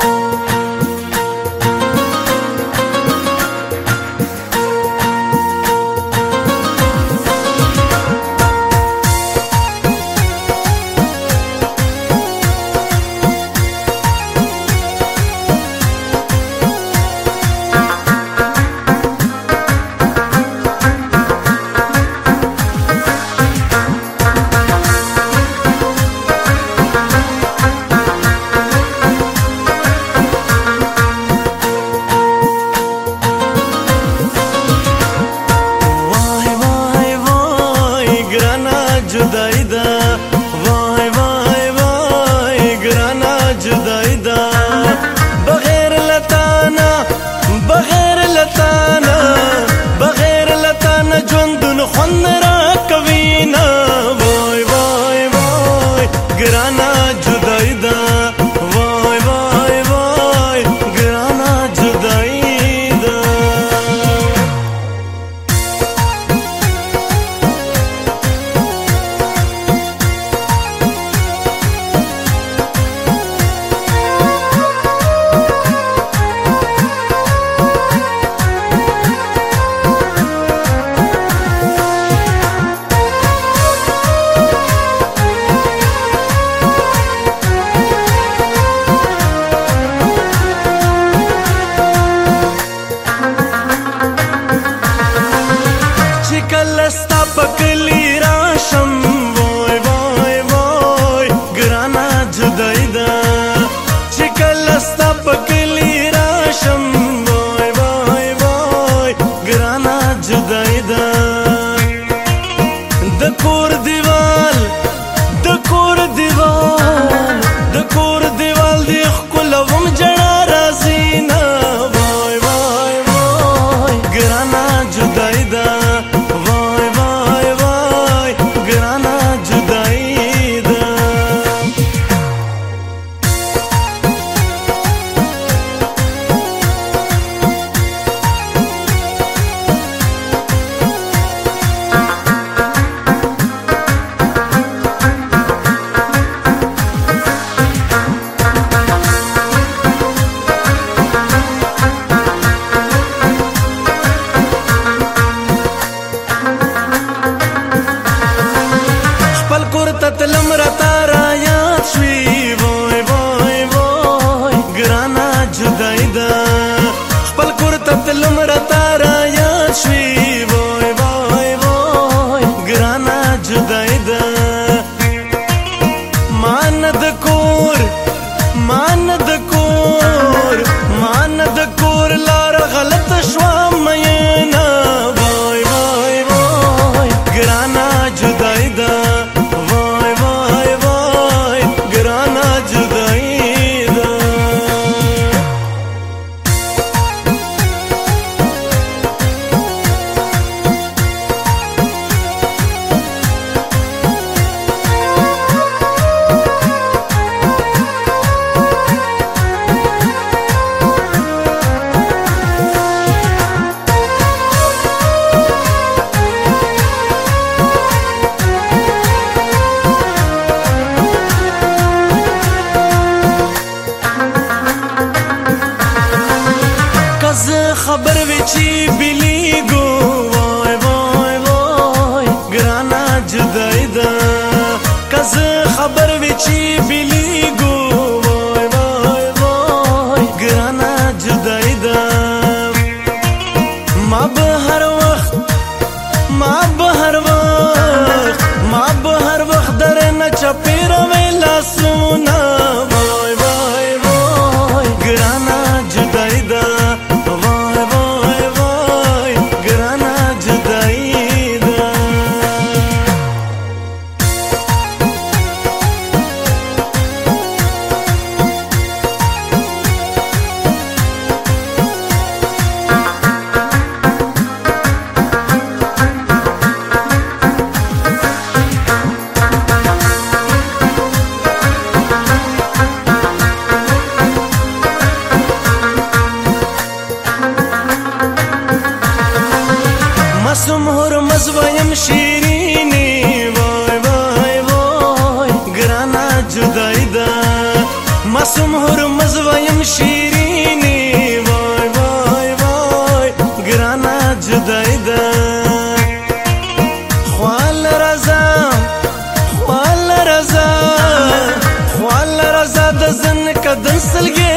thank you निगराना da cor de راز خبر وی چې بلی ګو وای وای وای ګرانا جدای دا کز خبر وی چې بلی ګو وای وای وای ګرانا جدای دا ما به هر وخت ما به هر وخت ما به هر وخت در نه چپیروي هم شیرینی وای وای وای گرانا جدای دا مسوم هر مزویم شیرینی وای وای وای گرانا جدای دا خوال رضا خوال رضا خوال رضا د زن کدن سلګي